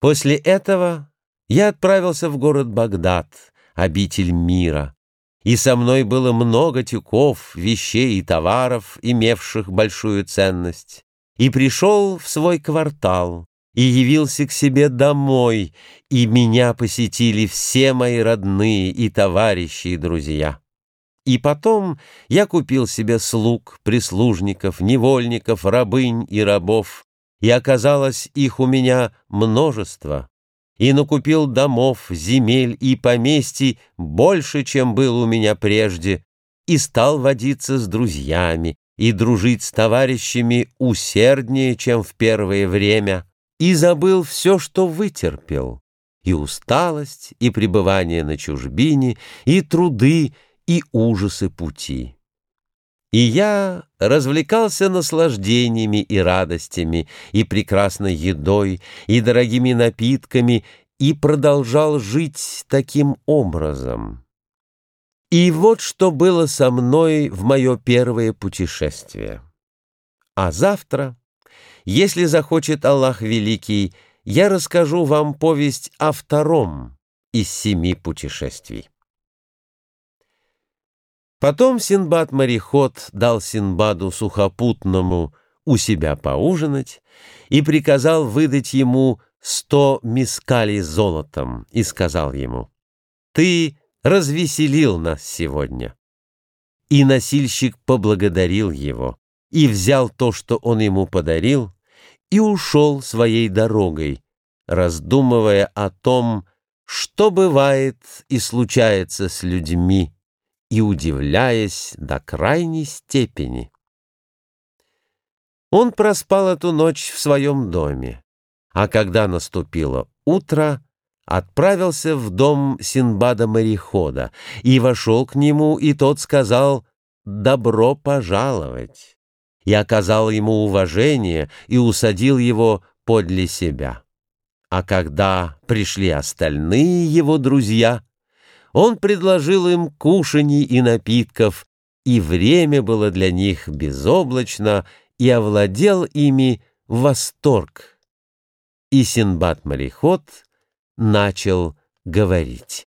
После этого я отправился в город Багдад, обитель мира, и со мной было много тюков, вещей и товаров, имевших большую ценность, и пришел в свой квартал, и явился к себе домой, и меня посетили все мои родные и товарищи и друзья. И потом я купил себе слуг, прислужников, невольников, рабынь и рабов, и оказалось их у меня множество, и накупил домов, земель и поместий больше, чем был у меня прежде, и стал водиться с друзьями и дружить с товарищами усерднее, чем в первое время, и забыл все, что вытерпел, и усталость, и пребывание на чужбине, и труды, и ужасы пути. И я развлекался наслаждениями и радостями, и прекрасной едой, и дорогими напитками, и продолжал жить таким образом. И вот что было со мной в мое первое путешествие. А завтра, если захочет Аллах Великий, я расскажу вам повесть о втором из семи путешествий. Потом Синбад-мореход дал Синбаду сухопутному у себя поужинать и приказал выдать ему сто мискалей золотом и сказал ему, «Ты развеселил нас сегодня». И носильщик поблагодарил его и взял то, что он ему подарил, и ушел своей дорогой, раздумывая о том, что бывает и случается с людьми, и удивляясь до крайней степени. Он проспал эту ночь в своем доме, а когда наступило утро, отправился в дом Синбада-морехода и вошел к нему, и тот сказал «добро пожаловать» и оказал ему уважение и усадил его подле себя. А когда пришли остальные его друзья — он предложил им кушаний и напитков, и время было для них безоблачно, и овладел ими восторг. И Синбад-мореход начал говорить.